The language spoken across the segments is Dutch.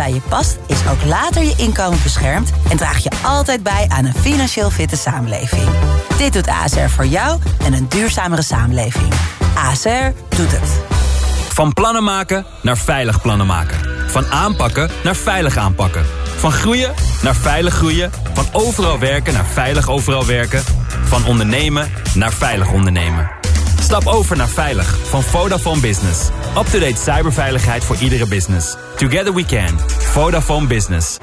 bij je past, is ook later je inkomen beschermd en draag je altijd bij aan een financieel fitte samenleving. Dit doet ASR voor jou en een duurzamere samenleving. ASR doet het. Van plannen maken naar veilig plannen maken. Van aanpakken naar veilig aanpakken. Van groeien naar veilig groeien. Van overal werken naar veilig overal werken. Van ondernemen naar veilig ondernemen. Stap over naar Veilig van Vodafone Business. Up-to-date cyberveiligheid voor iedere business. Together we can. Vodafone Business.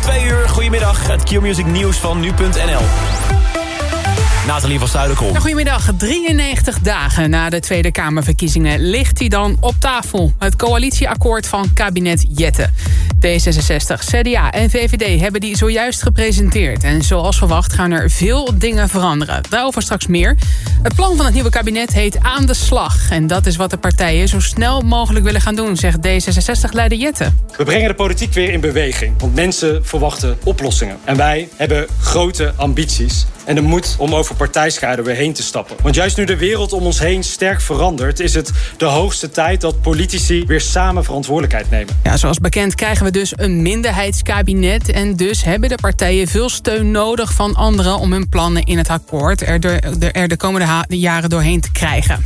Twee uur, goedemiddag. Het Q-Music nieuws van nu.nl. Nathalie van Zuiderkom. Nou, goedemiddag. 93 dagen na de Tweede Kamerverkiezingen ligt hij dan op tafel. Het coalitieakkoord van kabinet Jette. D66, CDA en VVD hebben die zojuist gepresenteerd. En zoals verwacht gaan er veel dingen veranderen. Daarover straks meer. Het plan van het nieuwe kabinet heet Aan de Slag. En dat is wat de partijen zo snel mogelijk willen gaan doen, zegt D66-leider Jette. We brengen de politiek weer in beweging. Want mensen verwachten oplossingen. En wij hebben grote ambities. En de moed om over partijschade weer heen te stappen. Want juist nu de wereld om ons heen sterk verandert... is het de hoogste tijd dat politici weer samen verantwoordelijkheid nemen. Ja, zoals bekend krijgen we dus een minderheidskabinet... en dus hebben de partijen veel steun nodig van anderen... om hun plannen in het akkoord er de, er de komende jaren doorheen te krijgen.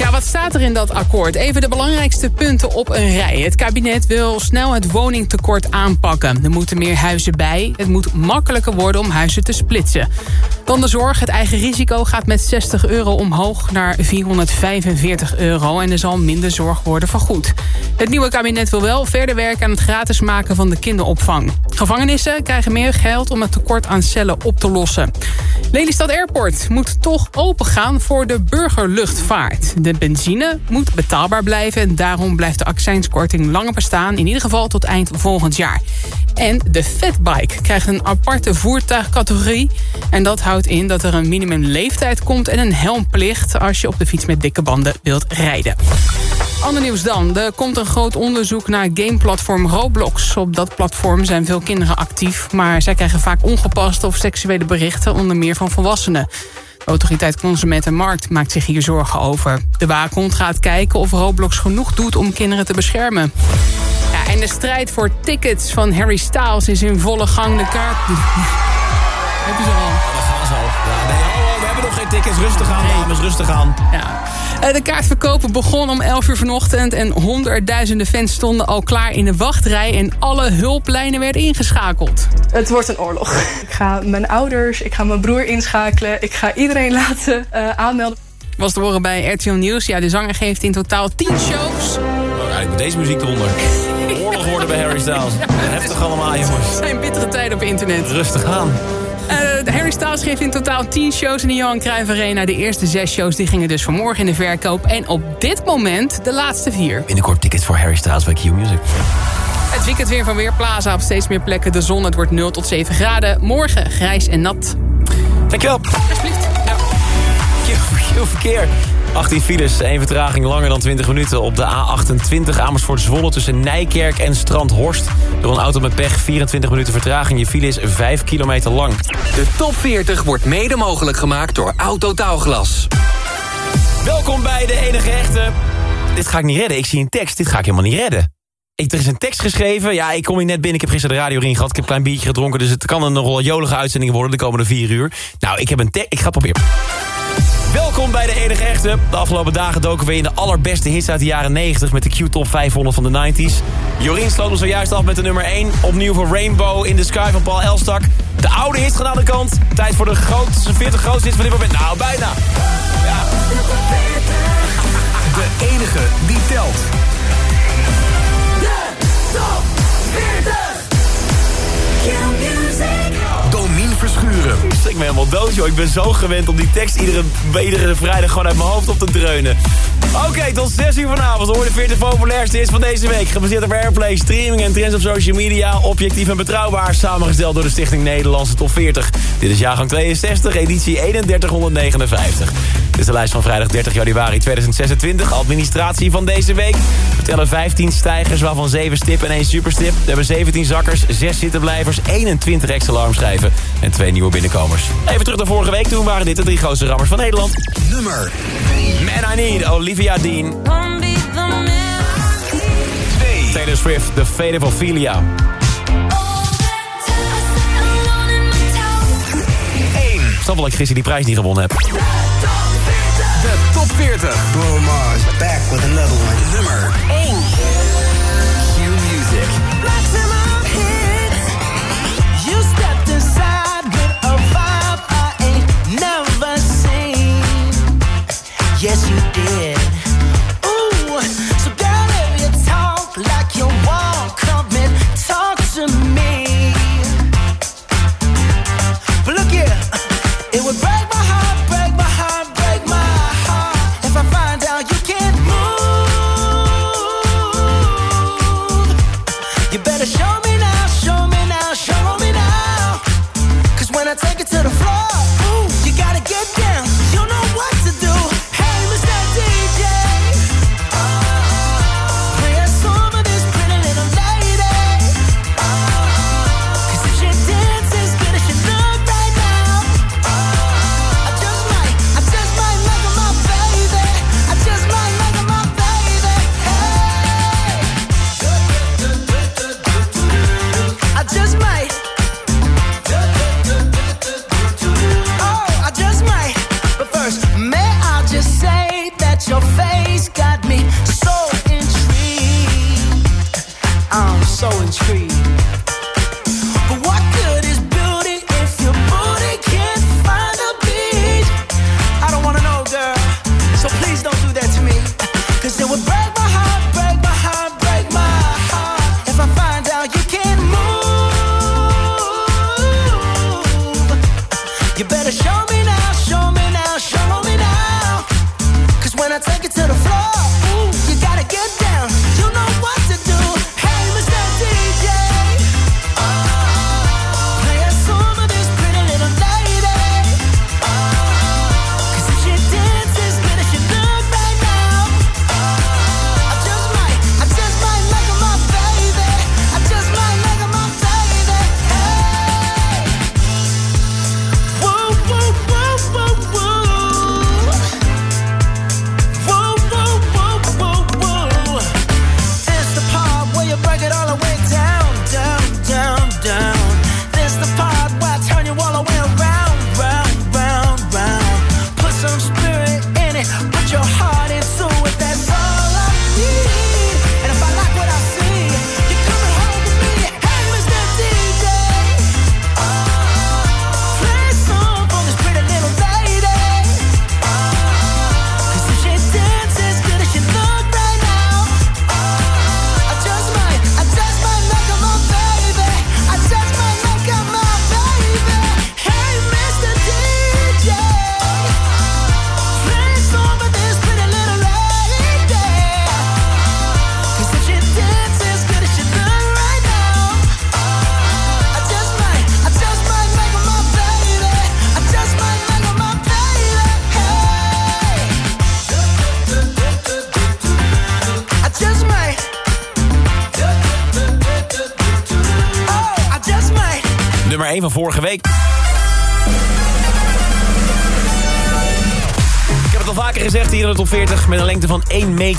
Ja, wat staat er in dat akkoord? Even de belangrijkste punten op een rij. Het kabinet wil snel het woningtekort aanpakken. Er moeten meer huizen bij. Het moet makkelijker worden om huizen te splitsen. Dan de zorg. Het eigen risico gaat met 60 euro omhoog naar 445 euro. En er zal minder zorg worden vergoed. Het nieuwe kabinet wil wel verder werken aan het gratis maken van de kinderopvang. Gevangenissen krijgen meer geld om het tekort aan cellen op te lossen. Lelystad Airport moet toch opengaan voor de burgerluchtvaart. De benzine moet betaalbaar blijven en daarom blijft de accijnskorting langer bestaan. In ieder geval tot eind volgend jaar. En de fatbike krijgt een aparte voertuigcategorie. En dat houdt in dat er een minimumleeftijd komt en een helmplicht... als je op de fiets met dikke banden wilt rijden. Ander nieuws dan. Er komt een groot onderzoek naar gameplatform Roblox. Op dat platform zijn veel kinderen actief... maar zij krijgen vaak ongepaste of seksuele berichten... onder meer van volwassenen. Autoriteit Consument en Markt maakt zich hier zorgen over. De waakhond gaat kijken of Roblox genoeg doet om kinderen te beschermen. Ja, en de strijd voor tickets van Harry Styles is in volle gang. De kaart... Heb je ze al? Dat gaan ze al. Ja, tickets. Rustig aan, dames. Rustig aan. Ja. Eh, De kaartverkopen begon om 11 uur vanochtend... en honderdduizenden fans stonden al klaar in de wachtrij... en alle hulplijnen werden ingeschakeld. Het wordt een oorlog. Ik ga mijn ouders, ik ga mijn broer inschakelen. Ik ga iedereen laten uh, aanmelden. Was te horen bij RTL Nieuws. Ja, de zanger geeft in totaal 10 shows. Oh, met deze muziek eronder. Oorlog worden bij Harry Styles. Heftig allemaal, jongens. Het zijn bittere tijden op internet. Rustig aan. Uh, Harry Styles geeft in totaal 10 shows in de Johan Cruijff Arena. De eerste 6 shows die gingen dus vanmorgen in de verkoop. En op dit moment de laatste 4. Binnenkort tickets voor Harry Styles bij Q-Music. Het weekend weer van Weerplaza op steeds meer plekken. De zon, het wordt 0 tot 7 graden. Morgen grijs en nat. Dankjewel. Alsjeblieft. Ja. Veel verkeer. 18 files, één vertraging langer dan 20 minuten op de A28 Amersfoort-Zwolle... tussen Nijkerk en Strandhorst. Door een auto met pech, 24 minuten vertraging. Je file is 5 kilometer lang. De top 40 wordt mede mogelijk gemaakt door Autotaalglas. Welkom bij de enige echte... Dit ga ik niet redden, ik zie een tekst, dit ga ik helemaal niet redden. Ik, er is een tekst geschreven. Ja, ik kom hier net binnen. Ik heb gisteren de radio erin gehad. Ik heb een klein biertje gedronken. Dus het kan een nogal jolige uitzending worden de komende vier uur. Nou, ik heb een tekst. Ik ga het proberen. Welkom bij de enige echte. De afgelopen dagen doken we in de allerbeste hits uit de jaren 90... met de Q-top 500 van de 90s. Jorien sloot ons zojuist af met de nummer 1. Opnieuw voor Rainbow in the Sky van Paul Elstak. De oude hits gaan aan de kant. Tijd voor de grootste, 40 grootste hits van dit moment. Nou, bijna. Ja. De enige die telt. De top 40. Ik ben helemaal dood, joh. Ik ben zo gewend om die tekst iedere, iedere vrijdag gewoon uit mijn hoofd op te dreunen. Oké, tot 6 uur vanavond. Hoor de 40 populairste is van deze week. Gebaseerd op airplay, streaming en trends op social media. Objectief en betrouwbaar. Samengesteld door de Stichting Nederlandse Top 40. Dit is jaargang 62, editie 3159. Dit is de lijst van vrijdag 30 januari 2026. Administratie van deze week. We tellen 15 stijgers, waarvan 7 stip en 1 superstip. We hebben 17 zakkers, 6 zittenblijvers, 21 ex-alarmschrijven en 2 nieuwe nieuwe binnenkomers. Even terug naar vorige week, toen waren dit de drie grootste rammers van Nederland. Nummer Man I Need, Olivia Dean. Taylor Swift, The Fate of Ophelia. 1. Snap dat ik gisteren die prijs niet gewonnen heb. De top 40. Bruno Mars, back with another one. Nummer 1.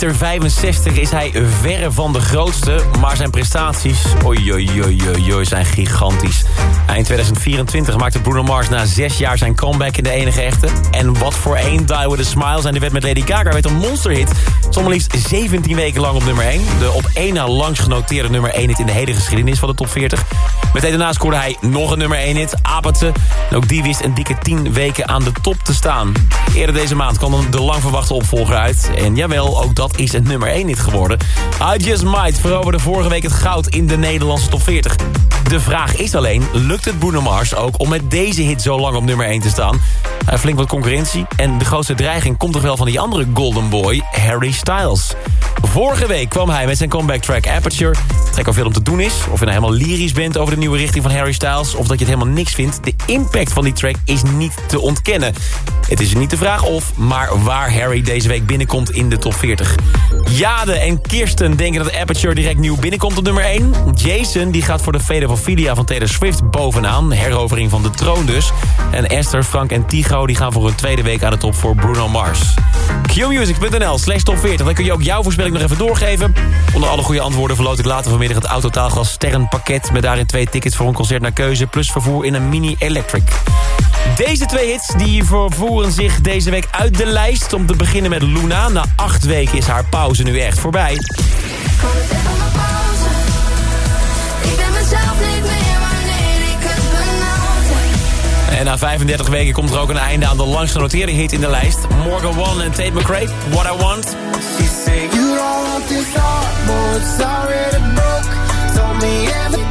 meter 65 is hij verre van de grootste. Maar zijn prestaties oei, zijn gigantisch. Eind 2024 maakte Bruno Mars na zes jaar zijn comeback in de enige echte. En wat voor een Die With A Smile zijn de wet met Lady Gaga werd een monsterhit. Sommige liefst 17 weken lang op nummer 1. De op één na langst genoteerde nummer 1 hit in de hele geschiedenis van de top 40. Meteen daarna scoorde hij nog een nummer 1 hit, Apatse. En ook die wist een dikke 10 weken aan de top te staan. Eerder deze maand kwam dan de lang verwachte opvolger uit. En jawel, ook dat is een nummer 1 hit geworden. I Just Might veroverde vorige week het goud in de Nederlandse top 40. De vraag is alleen, lukt het Bruno Mars ook om met deze hit zo lang op nummer 1 te staan? Hij flink wat concurrentie en de grootste dreiging komt toch wel van die andere golden boy, Harry Styles. Vorige week kwam hij met zijn comeback track Aperture. Trek of veel om te doen is, of je nou helemaal lyrisch bent over de nieuwe richting van Harry Styles... of dat je het helemaal niks vindt, de impact van die track is niet te ontkennen. Het is niet de vraag of, maar waar Harry deze week binnenkomt in de top 40. Jade en Kirsten denken dat Aperture direct nieuw binnenkomt op nummer 1. Jason die gaat voor de vele Filia van Taylor Swift bovenaan. Herovering van de troon dus. En Esther, Frank en Tigo die gaan voor een tweede week aan de top voor Bruno Mars. Qmusic.nl slash top 40. Dan kun je ook jouw voorspelling nog even doorgeven. Onder alle goede antwoorden verloot ik later vanmiddag het Autotaalgas Sterrenpakket... met daarin twee tickets voor een concert naar keuze... plus vervoer in een Mini Electric. Deze twee hits die vervoeren zich deze week uit de lijst. Om te beginnen met Luna. Na acht weken is haar pauze nu echt voorbij. En na 35 weken komt er ook een einde aan de langst genoteerde hit in de lijst. Morgan One en Tate McRae, What I Want. You don't want this heart, boy, it's broke. Told me everything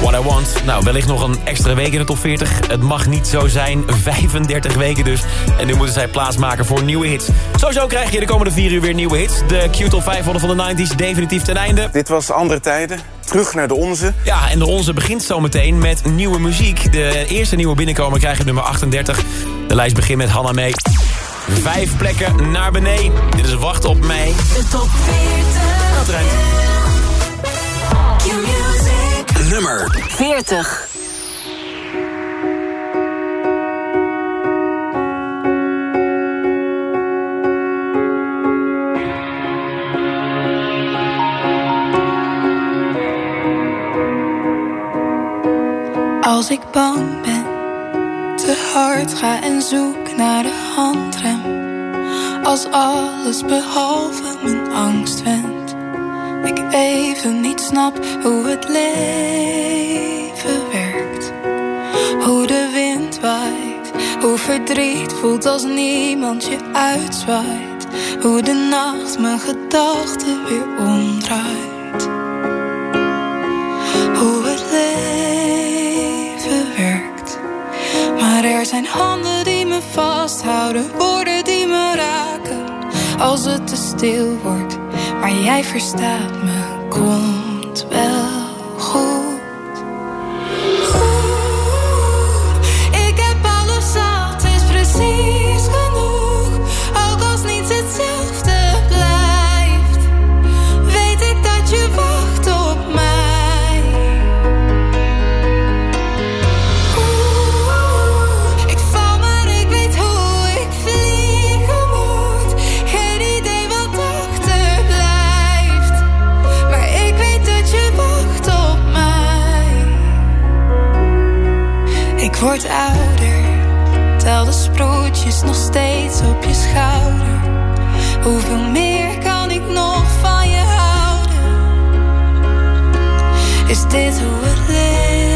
What I Want. Nou, wellicht nog een extra week in de top 40. Het mag niet zo zijn. 35 weken dus. En nu moeten zij plaatsmaken voor nieuwe hits. Sowieso krijg je de komende 4 uur weer nieuwe hits. De Q-top 500 van de 90s definitief ten einde. Dit was andere tijden. Terug naar de onze. Ja, en de onze begint zometeen met nieuwe muziek. De eerste nieuwe binnenkomer krijgt nummer 38. De lijst begint met Hanna mee. Vijf plekken naar beneden. Dit is Wacht op mij. De top 40. Dat rijmt. Q-music. Nummer 40. Als ik bang ben, te hard ga en zoek naar de handrem. Als alles behalve mijn angst wendt. Ik even niet snap hoe het leven werkt. Hoe de wind waait, hoe verdriet voelt als niemand je uitzwaait. Hoe de nacht mijn gedachten weer omdraait. Hoe het leven werkt. Maar er zijn handen die me vasthouden, woorden die me raken. Als het te stil wordt, maar jij verstaat me, komt Word ouder, tel de sproetjes nog steeds op je schouder. Hoeveel meer kan ik nog van je houden? Is dit hoe het leven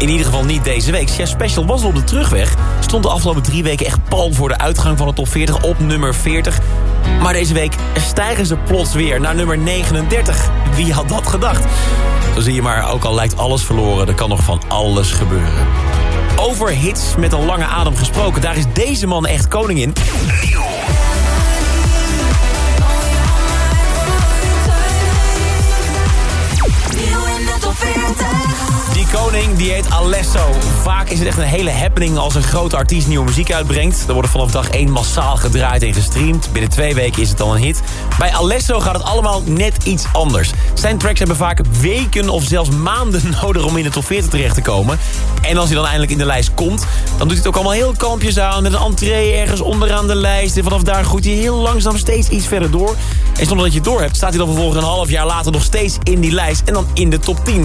in ieder geval niet deze week. Chef Special was al op de terugweg. Stond de afgelopen drie weken echt pal voor de uitgang van de top 40 op nummer 40. Maar deze week stijgen ze plots weer naar nummer 39. Wie had dat gedacht? Zo zie je maar, ook al lijkt alles verloren, er kan nog van alles gebeuren. Over hits met een lange adem gesproken, daar is deze man echt koning in. Die koning die heet Alesso. Vaak is het echt een hele happening als een grote artiest nieuwe muziek uitbrengt. Er wordt vanaf dag 1 massaal gedraaid en gestreamd. Binnen twee weken is het al een hit. Bij Alesso gaat het allemaal net iets anders. Zijn tracks hebben vaak weken of zelfs maanden nodig om in de top 40 terecht te komen. En als hij dan eindelijk in de lijst komt, dan doet hij het ook allemaal heel kampjes aan... met een entree ergens onderaan de lijst. En vanaf daar groeit hij heel langzaam steeds iets verder door. En zonder dat je het door hebt, staat hij dan vervolgens een half jaar later nog steeds in die lijst. En dan in de top 10.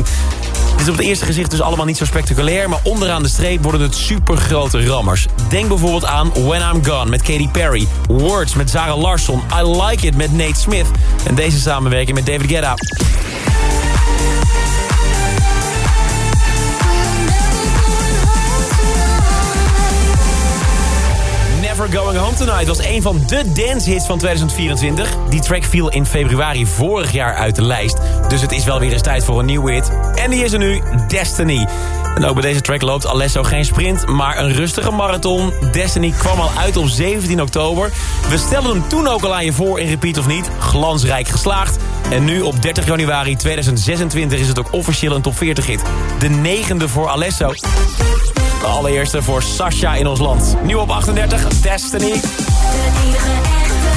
Dit is op het eerste gezicht dus allemaal niet zo spectaculair... maar onderaan de streep worden het supergrote rammers. Denk bijvoorbeeld aan When I'm Gone met Katy Perry... Words met Zara Larsson, I Like It met Nate Smith... en deze samenwerking met David Guetta. Going Home Tonight was een van de dancehits van 2024. Die track viel in februari vorig jaar uit de lijst. Dus het is wel weer eens tijd voor een nieuwe hit. En die is er nu, Destiny. En ook bij deze track loopt Alesso geen sprint, maar een rustige marathon. Destiny kwam al uit op 17 oktober. We stelden hem toen ook al aan je voor in Repeat of Niet. Glansrijk geslaagd. En nu op 30 januari 2026 is het ook officieel een top 40 hit. De negende voor Alesso de allereerste voor Sasha in ons land. Nieuw op 38, Destiny. De enige echte,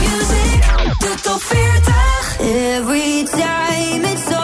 music, de top 40. Every time it's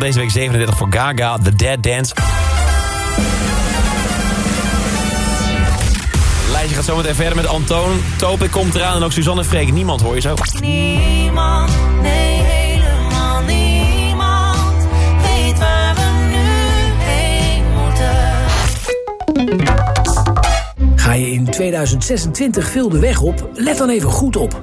Week 36, deze week 37 voor Gaga, The Dead Dance. Lijstje gaat zo meteen verder met Antoon. Topik komt eraan en ook Suzanne en Freek. Niemand hoor je zo. Niemand, nee helemaal niemand weet waar we nu heen moeten. Ga je in 2026 veel de weg op? Let dan even goed op.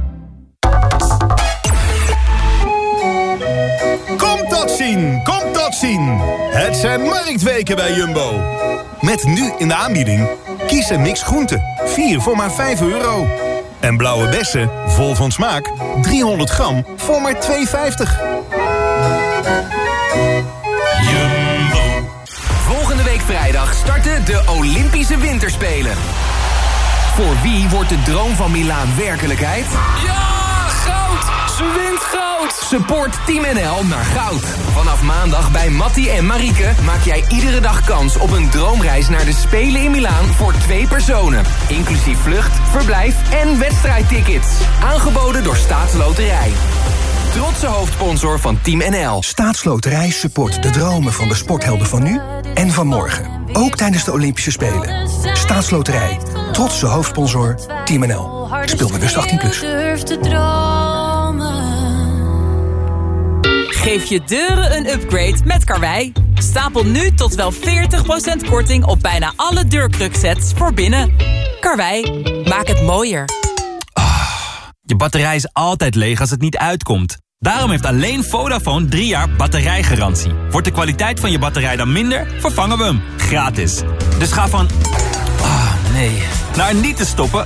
zien, komt dat zien. Het zijn marktweken bij Jumbo. Met nu in de aanbieding, kies een mix groenten. 4 voor maar 5 euro. En blauwe bessen, vol van smaak, 300 gram voor maar 2,50. Jumbo. Volgende week vrijdag starten de Olympische Winterspelen. Voor wie wordt de droom van Milaan werkelijkheid? Ja, goud! Ze wint goud! Support Team NL naar goud. Vanaf maandag bij Mattie en Marieke maak jij iedere dag kans op een droomreis naar de Spelen in Milaan voor twee personen. Inclusief vlucht, verblijf en wedstrijdtickets. Aangeboden door Staatsloterij. Trotse hoofdsponsor van Team NL. Staatsloterij support de dromen van de sporthelden van nu en van morgen. Ook tijdens de Olympische Spelen. Staatsloterij. Trotse hoofdsponsor Team NL. Speel bewust 18+. Plus. Geef je deuren een upgrade met Karwei. Stapel nu tot wel 40% korting op bijna alle deurkruksets voor binnen. Karwei, maak het mooier. Je batterij is altijd leeg als het niet uitkomt. Daarom heeft alleen Vodafone 3 jaar batterijgarantie. Wordt de kwaliteit van je batterij dan minder, vervangen we hem. Gratis. Dus ga van... Ah, nee. Naar niet te stoppen.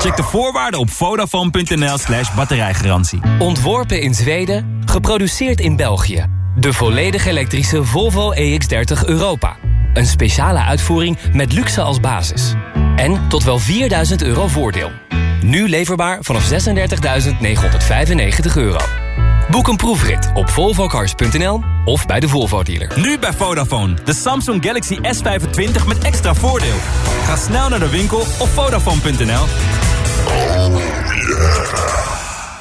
Check de voorwaarden op vodafone.nl slash batterijgarantie. Ontworpen in Zweden, geproduceerd in België. De volledig elektrische Volvo EX30 Europa. Een speciale uitvoering met luxe als basis. En tot wel 4000 euro voordeel. Nu leverbaar vanaf 36.995 euro. Boek een proefrit op volvocars.nl of bij de Volvo dealer. Nu bij Vodafone. De Samsung Galaxy S25 met extra voordeel. Ga snel naar de winkel op vodafone.nl.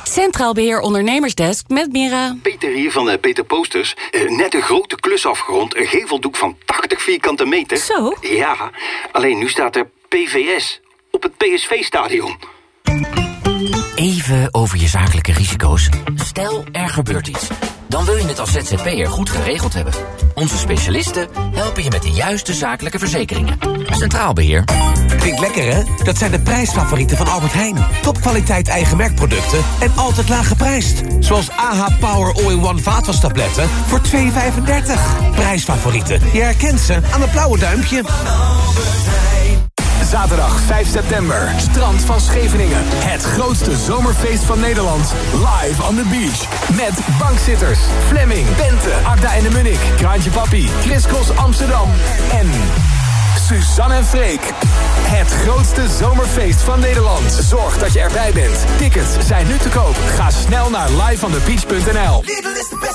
Centraal Beheer Ondernemersdesk met Mira. Peter hier van eh, Peter Posters. Eh, net een grote klus afgerond. Een geveldoek van 80 vierkante meter. Zo? Ja, alleen nu staat er PVS op het PSV-stadion. Even over je zakelijke risico's. Stel, er gebeurt iets. Dan wil je het als ZZP'er goed geregeld hebben. Onze specialisten helpen je met de juiste zakelijke verzekeringen. Centraal Beheer. Klinkt lekker, hè? Dat zijn de prijsfavorieten van Albert Heijn. Topkwaliteit eigen merkproducten en altijd laag geprijsd. Zoals AH Power All-in-One vaatwastabletten voor 2,35. Prijsfavorieten. Je herkent ze aan het blauwe duimpje. Zaterdag 5 september, strand van Scheveningen. Het grootste zomerfeest van Nederland. Live on the beach. Met bankzitters, Fleming, Bente, Agda en de Munnik, Kraantje Papi, Chris Amsterdam en Suzanne en Freek. Het grootste zomerfeest van Nederland. Zorg dat je erbij bent. Tickets zijn nu te koop. Ga snel naar liveonthebeach.nl.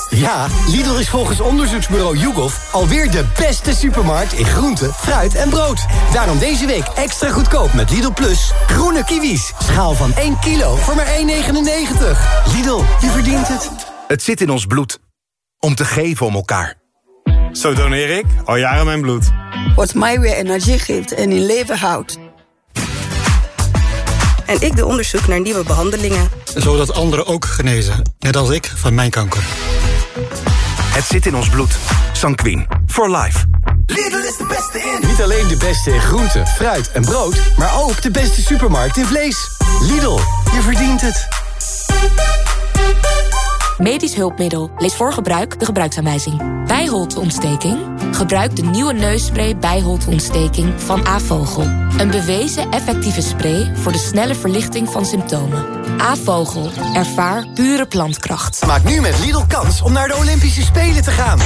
Ja, Lidl is volgens onderzoeksbureau YouGov alweer de beste supermarkt in groente, fruit en brood. Daarom deze week extra goedkoop met Lidl Plus. Groene kiwis. Schaal van 1 kilo voor maar 1,99. Lidl, je verdient het. Het zit in ons bloed. Om te geven om elkaar. Zo doneer ik al jaren mijn bloed. Wat mij weer energie geeft en in leven houdt. En ik doe onderzoek naar nieuwe behandelingen. Zodat anderen ook genezen, net als ik van mijn kanker. Het zit in ons bloed. Sanquin. For life. Lidl is de beste in. Niet alleen de beste in groente, fruit en brood, maar ook de beste supermarkt in vlees. Lidl, je verdient het. Medisch hulpmiddel. Lees voor gebruik de gebruiksaanwijzing. Bijholteontsteking? Gebruik de nieuwe neusspray bijholteontsteking van Avogel. Een bewezen effectieve spray voor de snelle verlichting van symptomen. Avogel. Ervaar pure plantkracht. Maak nu met Lidl kans om naar de Olympische Spelen te gaan.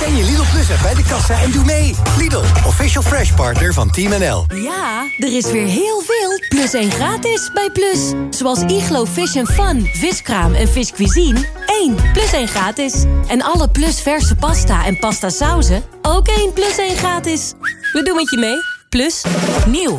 Scan je Lidl Plus bij de kassa en doe mee. Lidl, official fresh partner van Team NL. Ja, er is weer heel veel plus 1 gratis bij Plus. Zoals Iglo Fish Fun, viskraam en viscuisine. 1 plus 1 gratis. En alle Plus verse pasta en pasta sauzen. Ook 1 plus 1 gratis. We doen het je mee. Plus. Nieuw.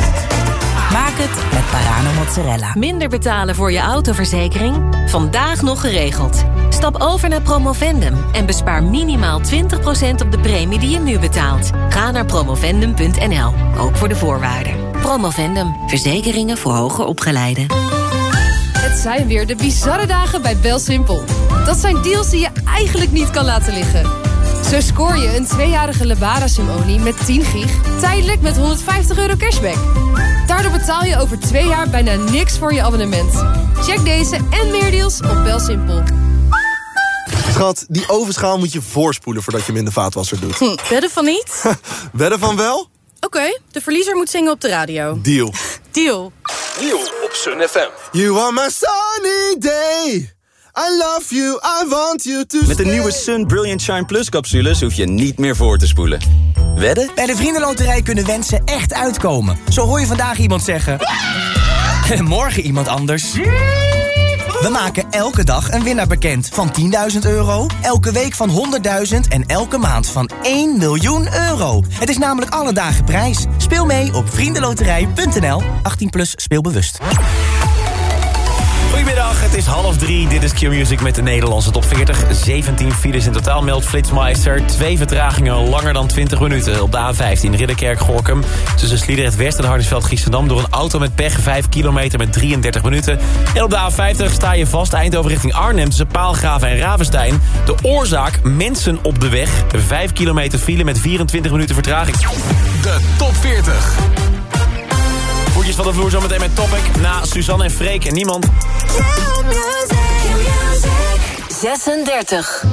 Maak het met Parano mozzarella. Minder betalen voor je autoverzekering? Vandaag nog geregeld. Stap over naar Promovendum en bespaar minimaal 20% op de premie die je nu betaalt. Ga naar promovendum.nl, ook voor de voorwaarden. Promovendum, verzekeringen voor hoger opgeleiden. Het zijn weer de bizarre dagen bij BelSimpel. Dat zijn deals die je eigenlijk niet kan laten liggen. Zo scoor je een tweejarige Lebara Simonie met 10 gig... tijdelijk met 150 euro cashback. Daardoor betaal je over twee jaar bijna niks voor je abonnement. Check deze en meer deals op BelSimpel. Schat, die ovenschaal moet je voorspoelen voordat je hem in de vaatwasser doet. Hm, wedden van niet? Wedden van wel? Oké, de verliezer moet zingen op de radio. Deal. Deal. Deal op Sun FM. You are my sunny day. I love you, I want you to Met de nieuwe Sun Brilliant Shine Plus capsules hoef je niet meer voor te spoelen. Wedden? Bij de Vriendenloterij kunnen wensen echt uitkomen. Zo hoor je vandaag iemand zeggen... En morgen iemand anders. We maken elke dag een winnaar bekend van 10.000 euro, elke week van 100.000 en elke maand van 1 miljoen euro. Het is namelijk alle dagen prijs. Speel mee op vriendenloterij.nl. 18 plus speelbewust. Goedemiddag, het is half drie. Dit is Q-Music met de Nederlandse top 40. 17 files in totaal meldt Flitsmeister. Twee vertragingen langer dan 20 minuten. Op de A15 Ridderkerk-Gorkum. Tussen Sliedrecht West en Hardingsveld-Giessendam... door een auto met pech 5 kilometer met 33 minuten. En op de A50 sta je vast Eindhoven richting Arnhem... tussen Paalgraven en Ravenstein. De oorzaak, mensen op de weg. 5 kilometer file met 24 minuten vertraging. De top 40. Voetjes van de vloer zometeen met Topic. Na Suzanne en Freek en niemand. 36.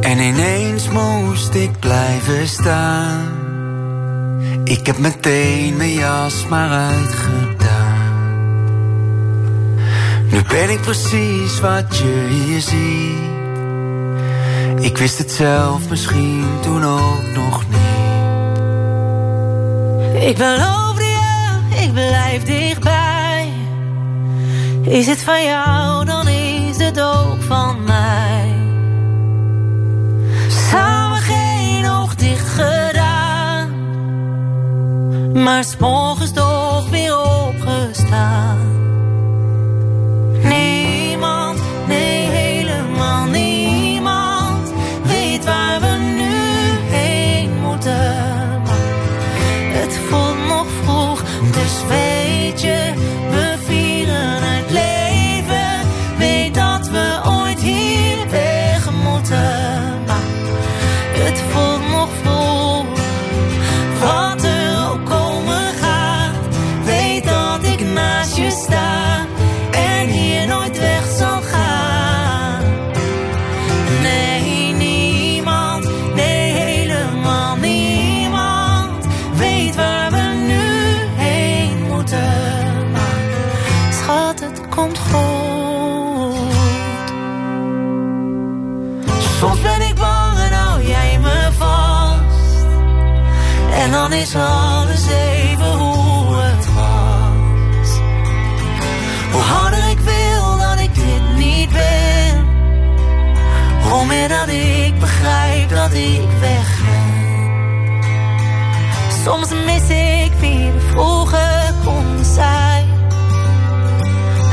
En ineens moest ik blijven staan. Ik heb meteen mijn jas maar uitgedaan. Nu ben ik precies wat je hier ziet. Ik wist het zelf misschien toen ook nog niet. Ik beloofde je, ik blijf dichtbij. Is het van jou, dan is het ook van mij. Samen geen oog dicht gedaan. Maar s'morgens toch weer opgestaan. Dus ik weg ben. Soms mis ik wie we vroeger konden zijn.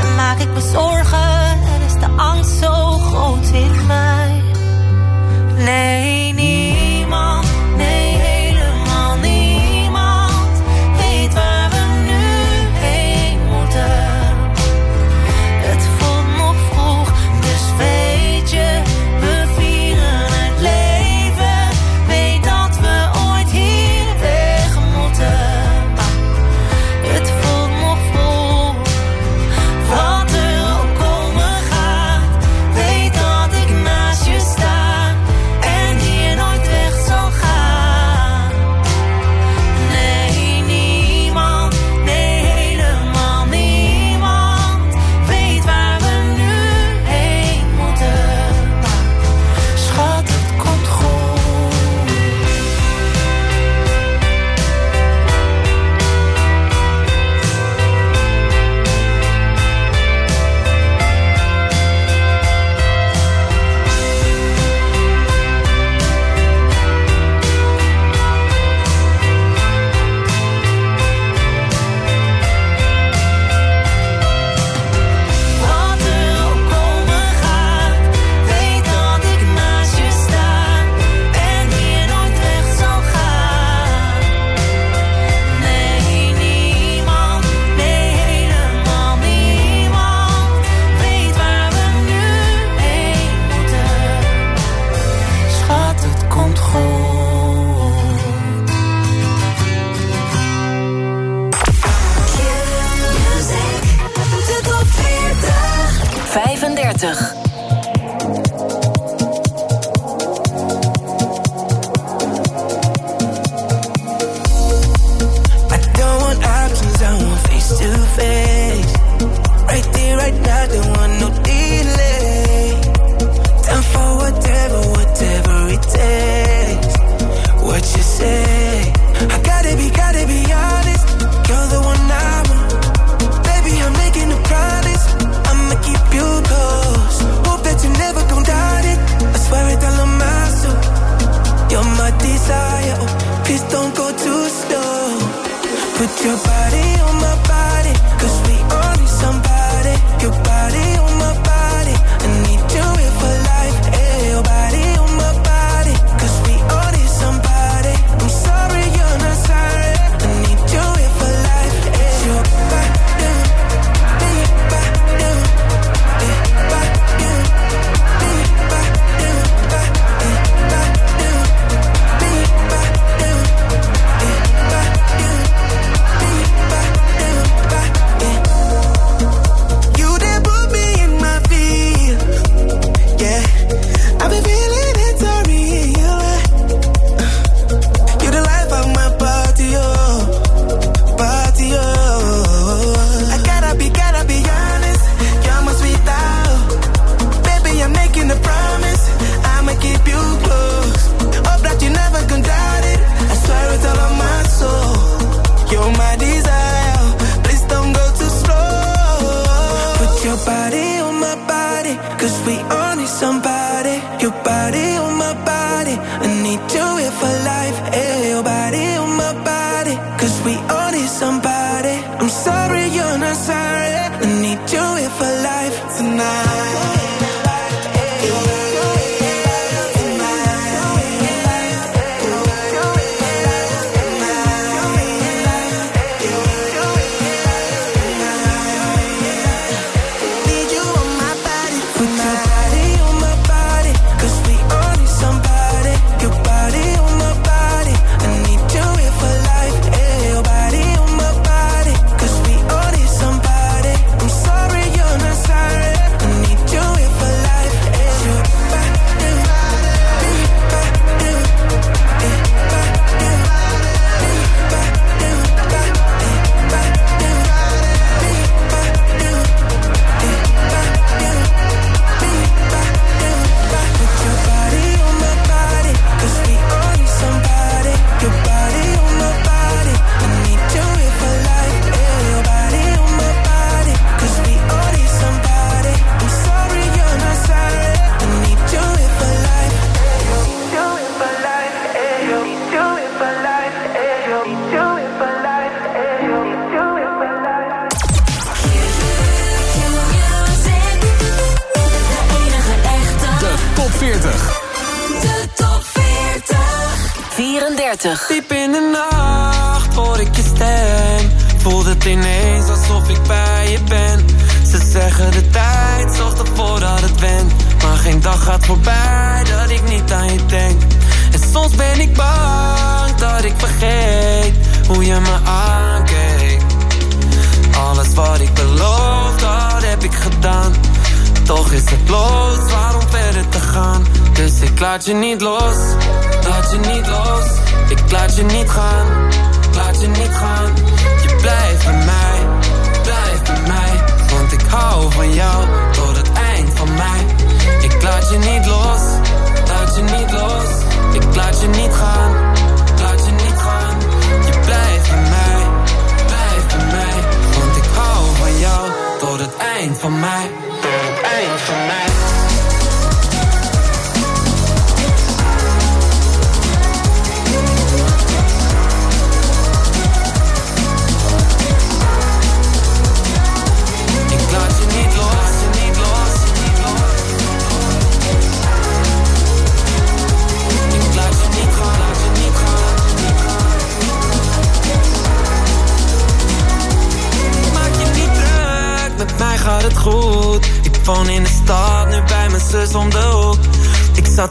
En maak ik me zorgen en is de angst zo groot in mij. Nee, gotta be honest, you're the one I want. Baby, I'm making a promise, I'ma keep you close. Hope that you're never gon' doubt it. I swear it all on my soul. You're my desire, oh, please don't go too slow. Put your body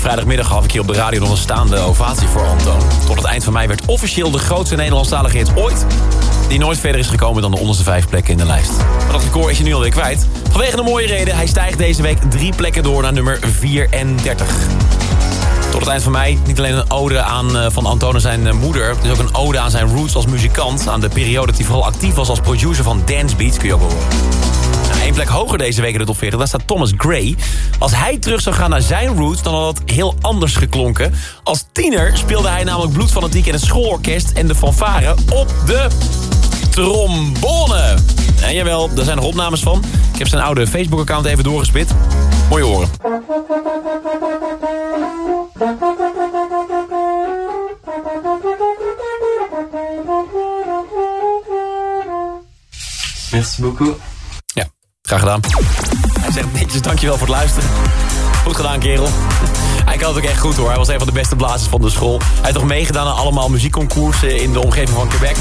Vrijdagmiddag gaf ik hier op de radio nog een staande ovatie voor Antoon. Tot het eind van mei werd officieel de grootste Nederlandstalige hit ooit... die nooit verder is gekomen dan de onderste vijf plekken in de lijst. Maar dat record is je nu alweer kwijt. Vanwege een mooie reden, hij stijgt deze week drie plekken door naar nummer 34. Tot het eind van mei niet alleen een ode aan, eh, van Anton en zijn eh, moeder... het is ook een ode aan zijn roots als muzikant... aan de periode dat hij vooral actief was als producer van Dance Beats, kun je ook wel horen. Eén plek hoger deze week in de top 40, daar staat Thomas Gray. Als hij terug zou gaan naar zijn roots, dan had het heel anders geklonken. Als tiener speelde hij namelijk bloedfanatiek in het schoolorkest... en de fanfare op de trombone. En jawel, daar zijn nog opnames van. Ik heb zijn oude Facebook-account even doorgespit. Mooie horen. Merci beaucoup. Graag gedaan. Hij zegt netjes dankjewel voor het luisteren. Goed gedaan, kerel. Hij kan het ook echt goed hoor. Hij was een van de beste blazers van de school. Hij heeft toch meegedaan aan allemaal muziekconcoursen in de omgeving van Quebec.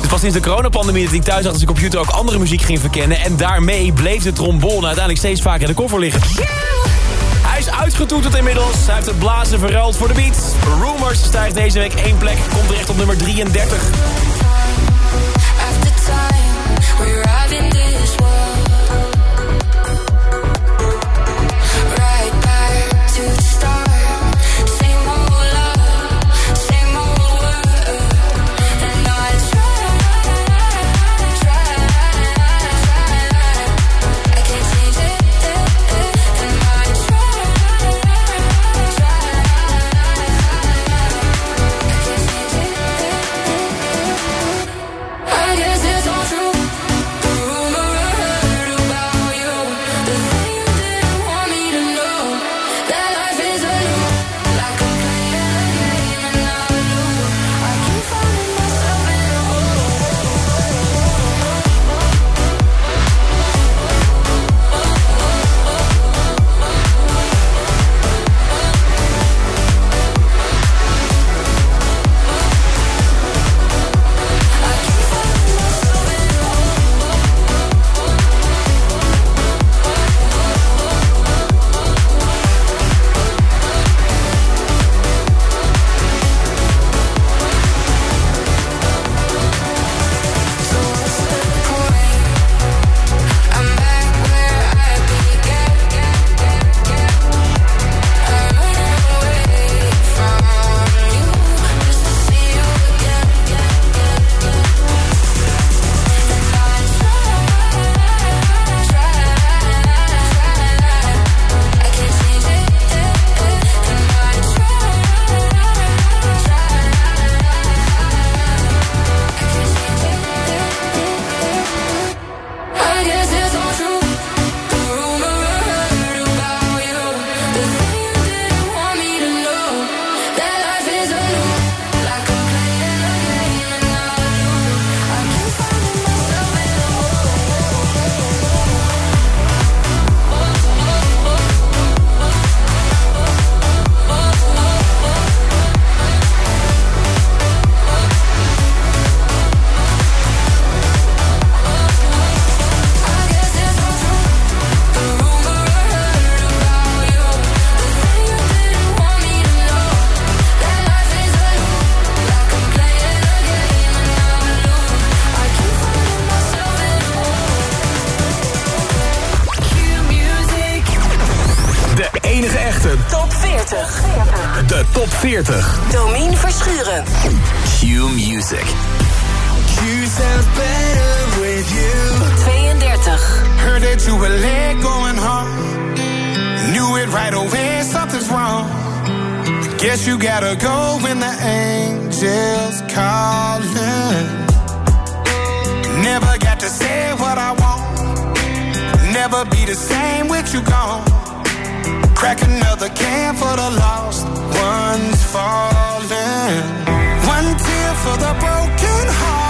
Het pas sinds de coronapandemie dat hij thuis achter zijn computer ook andere muziek ging verkennen. En daarmee bleef de trombone uiteindelijk steeds vaker in de koffer liggen. Hij is uitgetoeterd inmiddels. Hij heeft het blazen verruild voor de beat. Rumors stijgt deze week één plek. Komt terecht op nummer 33. 40. De top 40. Domien Verschuren. Q Music. Q sounds better with you. 32. Heard that you were late going home. Knew it right away, something's wrong. Guess you gotta go when the angels calling. Never got to say what I want. Never be the same with you gone. Crack another can for the lost ones falling. One tear for the broken hearted.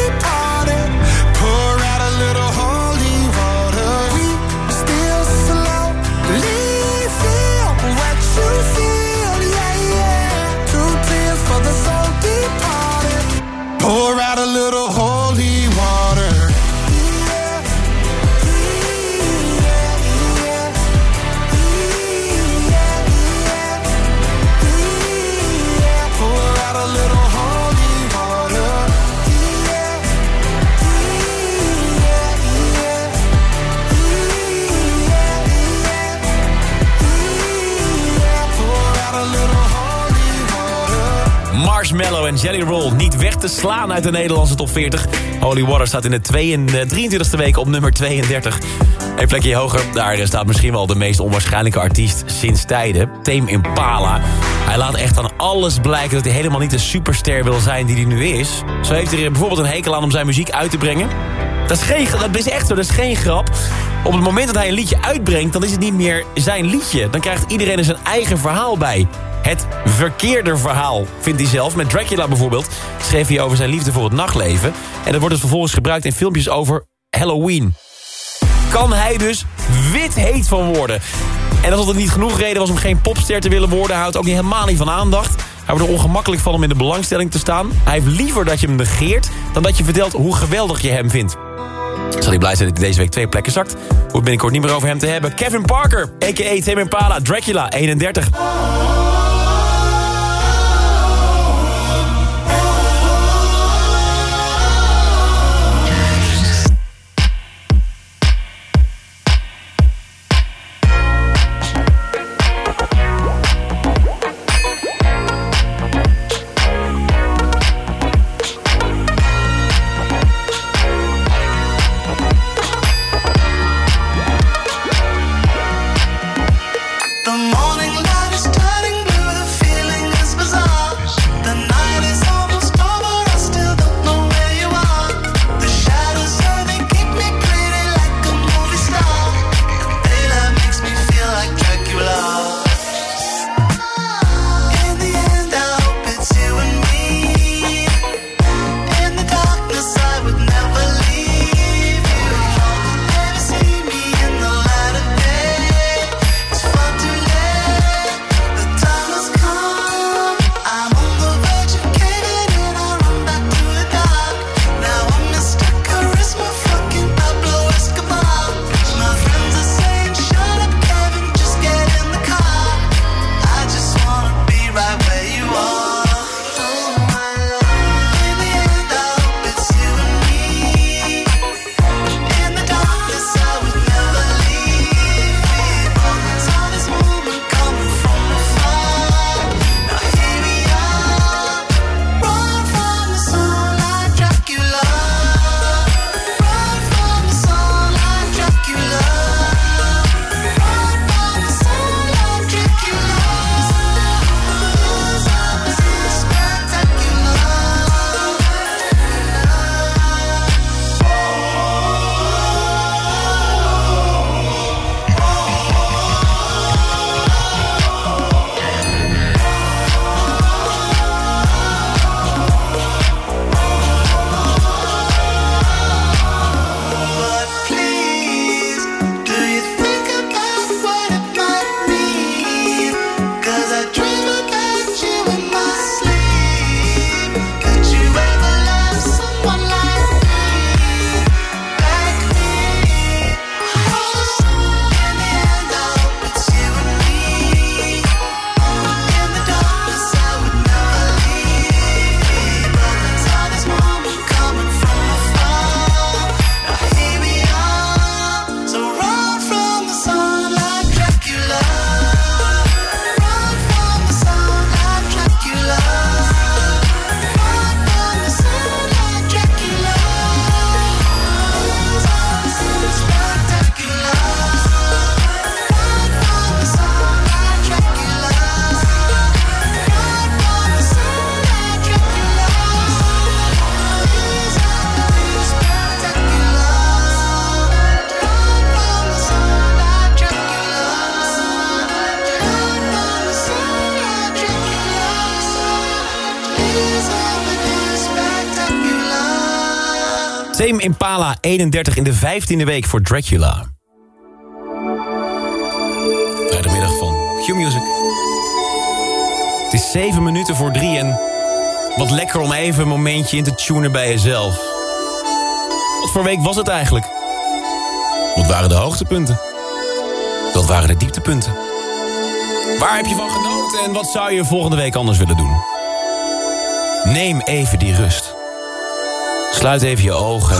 en Jelly Roll niet weg te slaan uit de Nederlandse top 40. Holy Water staat in de 22 23e week op nummer 32. Een plekje hoger, daar staat misschien wel de meest onwaarschijnlijke artiest sinds tijden. Tame Impala. Hij laat echt aan alles blijken dat hij helemaal niet de superster wil zijn die hij nu is. Zo heeft hij bijvoorbeeld een hekel aan om zijn muziek uit te brengen. Dat is, geen, dat is echt zo, dat is geen grap. Op het moment dat hij een liedje uitbrengt, dan is het niet meer zijn liedje. Dan krijgt iedereen er zijn eigen verhaal bij. Het verkeerde verhaal, vindt hij zelf. Met Dracula bijvoorbeeld schreef hij over zijn liefde voor het nachtleven. En dat wordt dus vervolgens gebruikt in filmpjes over Halloween. Kan hij dus wit heet van worden. En als dat niet genoeg reden was om geen popster te willen worden... houdt ook niet helemaal niet van aandacht. Hij wordt er ongemakkelijk van om in de belangstelling te staan. Hij heeft liever dat je hem negeert... dan dat je vertelt hoe geweldig je hem vindt. Zal hij blij zijn dat hij deze week twee plekken zakt. Hoeft binnenkort niet meer over hem te hebben. Kevin Parker, a.k.a. Tim Impala, Dracula, 31. Tame Impala 31 in de 15e week voor Dracula. Vrijdagmiddag van Q-Music. Het is 7 minuten voor 3 en wat lekker om even een momentje in te tunen bij jezelf. Wat voor week was het eigenlijk? Wat waren de hoogtepunten? Wat waren de dieptepunten? Waar heb je van genoten en wat zou je volgende week anders willen doen? Neem even die rust. Sluit even je ogen.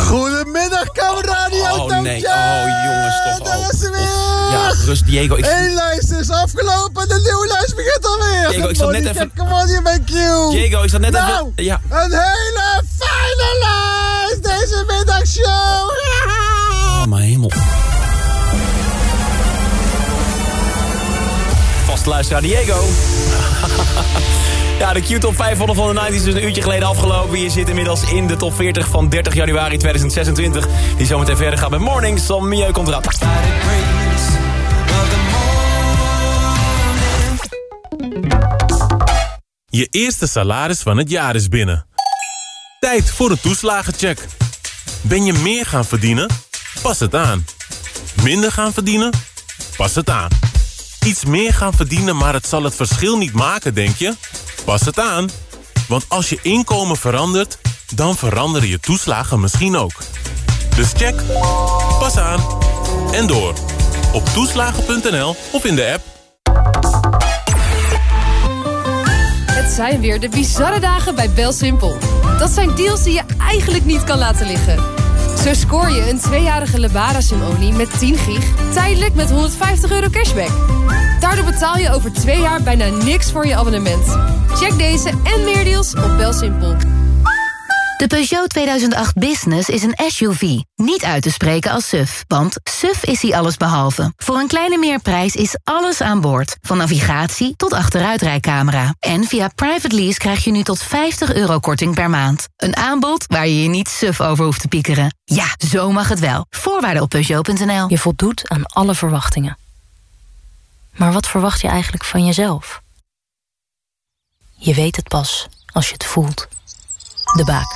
Goedemiddag, kameraden. Oh nee, oh jongens toch. Daar Oh, is ze weer. Ja, rust Diego. Ik... Eén lijst is afgelopen, de nieuwe lijst begint alweer. Diego, ik zat net even- Come on, je bent cute. Diego, ik zat net nou, even... Ja. een hele fijne lijst deze middagshow. Oh, mijn hemel. Vast luisteraar Diego. Ja, de Q-top 500 van de 90's is een uurtje geleden afgelopen. Je zit inmiddels in de top 40 van 30 januari 2026. Die zometeen verder gaat met Mornings van Milieu Contract. Je eerste salaris van het jaar is binnen. Tijd voor een toeslagencheck. Ben je meer gaan verdienen? Pas het aan. Minder gaan verdienen? Pas het aan. Iets meer gaan verdienen, maar het zal het verschil niet maken, denk je? Pas het aan. Want als je inkomen verandert, dan veranderen je toeslagen misschien ook. Dus check, pas aan en door. Op toeslagen.nl of in de app. Het zijn weer de bizarre dagen bij BelSimpel. Dat zijn deals die je eigenlijk niet kan laten liggen. Zo scoor je een tweejarige Lebara Simonie met 10 gig... tijdelijk met 150 euro cashback. Daardoor betaal je over twee jaar bijna niks voor je abonnement. Check deze en meer deals op BelSimpel. De Peugeot 2008 Business is een SUV. Niet uit te spreken als SUV, want SUV is hij allesbehalve. Voor een kleine meerprijs is alles aan boord. Van navigatie tot achteruitrijcamera. En via private lease krijg je nu tot 50 euro korting per maand. Een aanbod waar je je niet suf over hoeft te piekeren. Ja, zo mag het wel. Voorwaarden op Peugeot.nl. Je voldoet aan alle verwachtingen. Maar wat verwacht je eigenlijk van jezelf? Je weet het pas als je het voelt. De Baak.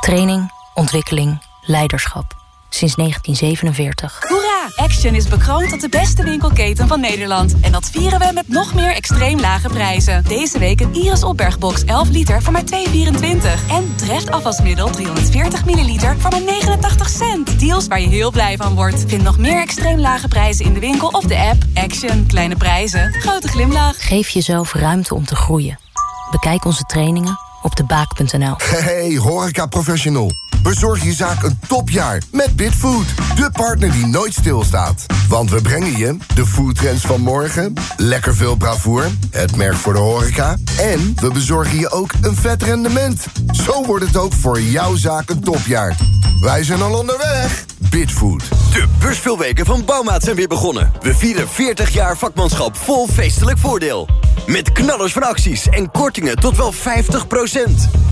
Training, ontwikkeling, leiderschap. Sinds 1947. Action is bekroond tot de beste winkelketen van Nederland. En dat vieren we met nog meer extreem lage prijzen. Deze week een Iris opbergbox 11 liter voor maar 2,24. En Dreft afwasmiddel 340 milliliter voor maar 89 cent. Deals waar je heel blij van wordt. Vind nog meer extreem lage prijzen in de winkel of de app. Action. Kleine prijzen. Grote glimlach. Geef jezelf ruimte om te groeien. Bekijk onze trainingen op debaak.nl. Hey, horeca professional. Bezorg je zaak een topjaar met Bitfood. De partner die nooit stilstaat. Want we brengen je de foodtrends van morgen, lekker veel bravoer, het merk voor de horeca... en we bezorgen je ook een vet rendement. Zo wordt het ook voor jouw zaak een topjaar. Wij zijn al onderweg. Bitfood. De beursveelweken van Bouwmaat zijn weer begonnen. We vieren 40 jaar vakmanschap vol feestelijk voordeel. Met knallers van acties en kortingen tot wel 50%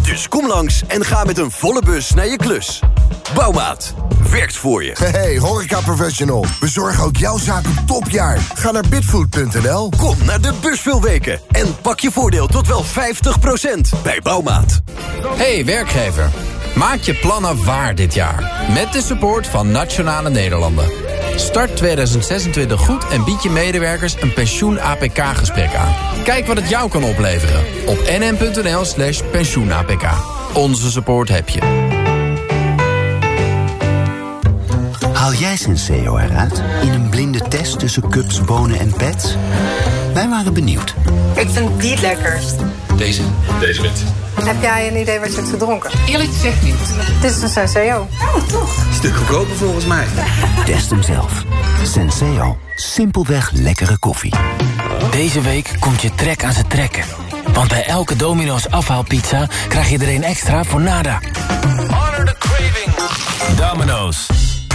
Dus kom langs en ga met een volle bus naar je klus. Bouwmaat. Werkt voor je. Hey, horeca professional. Bezorg ook jouw zaak een topjaar. Ga naar bitfood.nl. Kom naar de beursveelweken en pak je voordeel tot wel 50% bij Bouwmaat. Hey werkgever, maak je plannen waar dit jaar. Met de support van Nationale Nederlanden. Start 2026 goed en bied je medewerkers een pensioen-APK-gesprek aan. Kijk wat het jou kan opleveren op nm.nl slash pensioen-APK. Onze support heb je. Haal jij Senseo eruit in een blinde test tussen cups, bonen en pets? Wij waren benieuwd. Ik vind die het lekkerst. Deze? Deze wit. Heb jij een idee wat je hebt gedronken? Eerlijk gezegd niet. Dit is een Senseo. Oh, toch? Stuk goedkoper volgens mij. Test hem zelf. Senseo. Simpelweg lekkere koffie. Deze week komt je trek aan zijn trekken. Want bij elke Domino's afhaalpizza krijg je er een extra voor nada. Honor the craving. Domino's.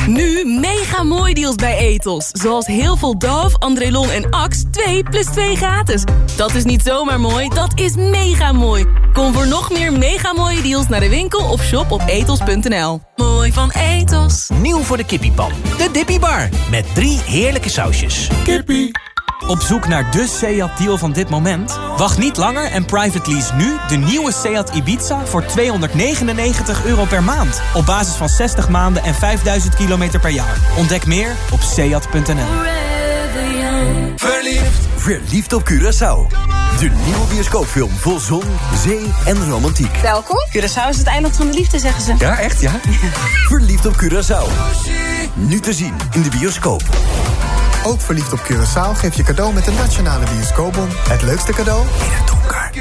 Nu mega mooi deals bij Etos. Zoals heel veel Dove, Andrelon en Axe 2 plus 2 gratis. Dat is niet zomaar mooi, dat is mega mooi. Kom voor nog meer mega mooie deals naar de winkel of shop op etos.nl. Mooi van Etos. Nieuw voor de kippiepan. De Dippy Bar. Met drie heerlijke sausjes. Kippie. Op zoek naar de Seat-deal van dit moment? Wacht niet langer en private lease nu de nieuwe Seat Ibiza voor 299 euro per maand. Op basis van 60 maanden en 5000 kilometer per jaar. Ontdek meer op seat.nl. Verliefd. Verliefd op Curaçao. De nieuwe bioscoopfilm vol zon, zee en romantiek. Welkom. Curaçao is het eiland van de liefde, zeggen ze. Ja, echt ja? Verliefd op Curaçao. Nu te zien in de bioscoop. Ook verliefd op Curaçao geef je cadeau met de Nationale Bioscoopbon. Het leukste cadeau in het donker.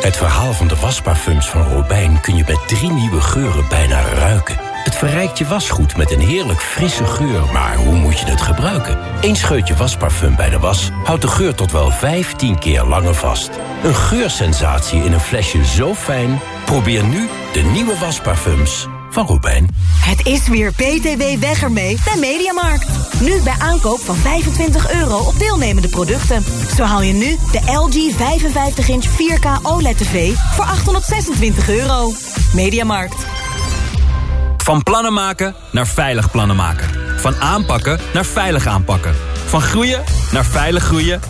Het verhaal van de wasparfums van Robijn kun je bij drie nieuwe geuren bijna ruiken. Het verrijkt je wasgoed met een heerlijk frisse geur, maar hoe moet je het gebruiken? Eén scheutje wasparfum bij de was houdt de geur tot wel 15 keer langer vast. Een geursensatie in een flesje zo fijn? Probeer nu de nieuwe wasparfums van Robijn. Het is weer BTW weg ermee bij Mediamarkt. Nu bij aankoop van 25 euro op deelnemende producten. Zo haal je nu de LG 55-inch 4K OLED-TV voor 826 euro. Mediamarkt. Van plannen maken naar veilig plannen maken. Van aanpakken naar veilig aanpakken. Van groeien naar veilig groeien